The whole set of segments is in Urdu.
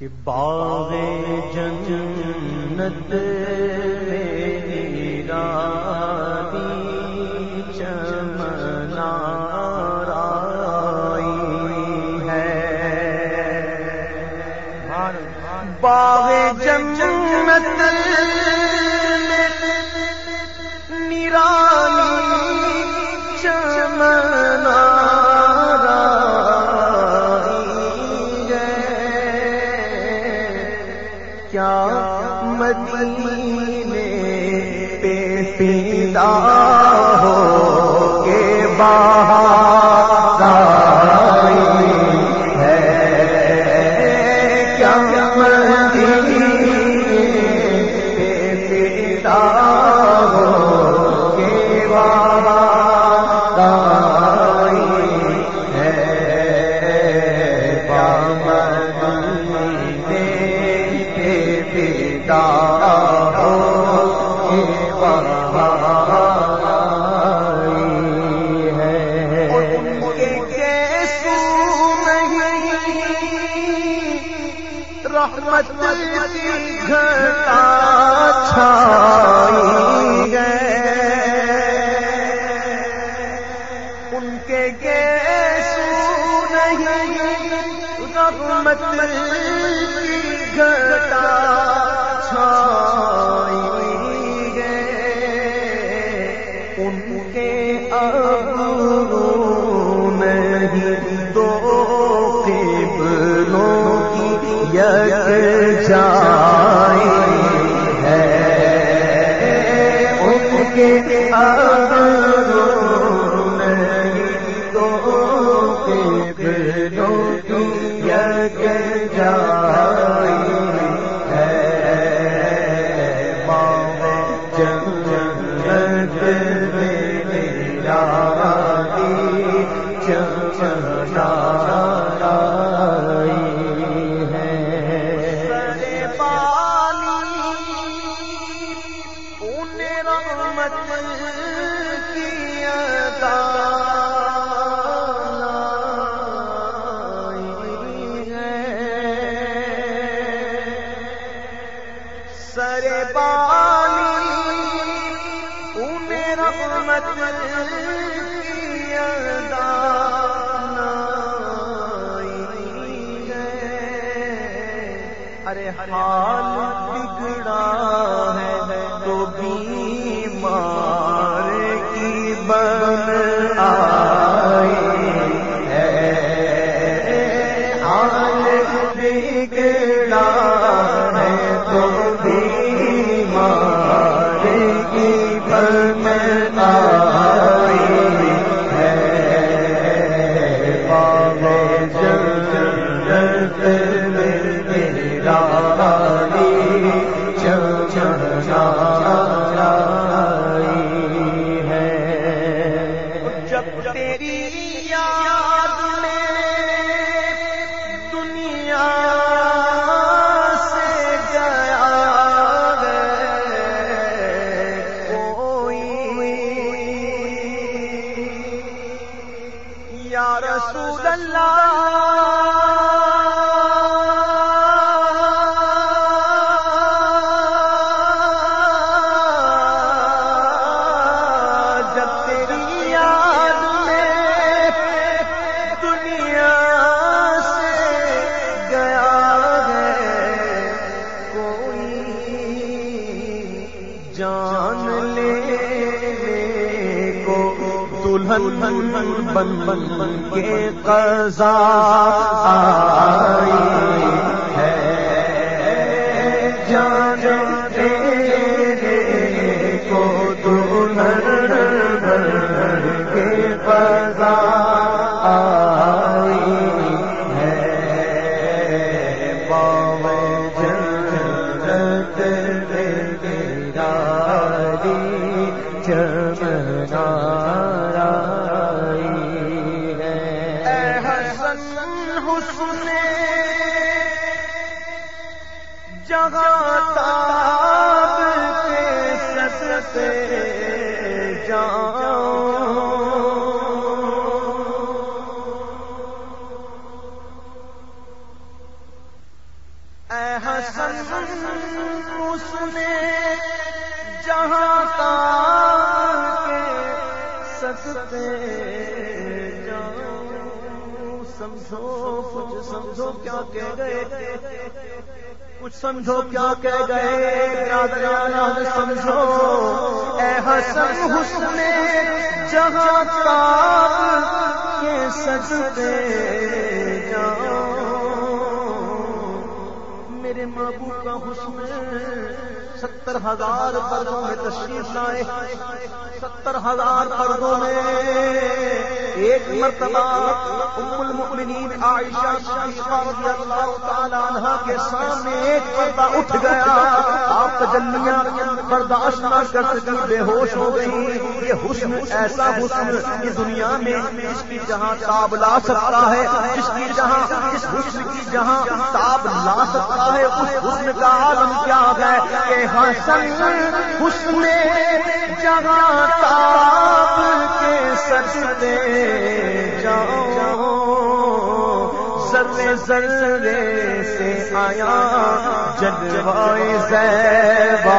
باغ جنت میری رانی چمنا رائی ہے۔ باغ جنت مدینے پہ پیدا ہو کے باہر چھائی ہے ان کے گیسو نہیں رحمت کی گھٹا چھائی ہے ان کے ابرو یک جائی ہے۔ ان کے ارے حال بگڑا ہے۔ مارے کی بن آ جب تیری یاد میں دنیا سے گیا کوئی یا رسول اللہ جان لے کو دلہن بن بن کے قضا آئی ہے۔ جان جگہ تاب کے سستے جاؤ اے حسن، اس نے جہاں کا کے سستے سمجھو، کچھ سمجھو کیا کہہ گئے کچھ سمجھو کیا کہہ گئے؟ سمجھو۔ اے حسن حسن جہاں کا کے سجدے میرے محبوب کا حسن ستر ہزار پردوں میں تشریف لائے۔ ستر ہزار پردوں میں ایک مرتبہ ام المؤمنین عائشہ شریفہ رضی اللہ تعالی عنہ کے سامنے ایک پردہ اٹھ گیا۔ آپ تجلیاں برداشت نہ کر سکی بے ہوش ہو گئی یہ حسن ایسا حسن کی دنیا میں جس کی جہاں تاب لا سکتا ہے، جس کی جہاں، جس حسن کی جہاں تاب لا سکتا ہے، اس حسن کا عالم کیا ہے کہ حسن حسن جہاں تاب کے سجدے ذرے سرے سے آیا جلوائے زیبائی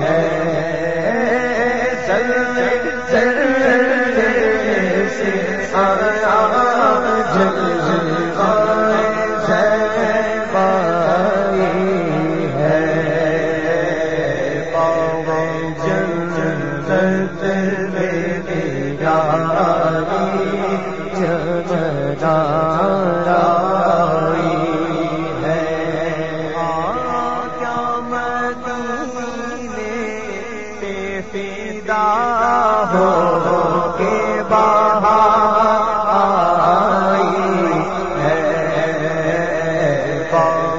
ہے۔ ذرے ذرے سے آیا۔ کا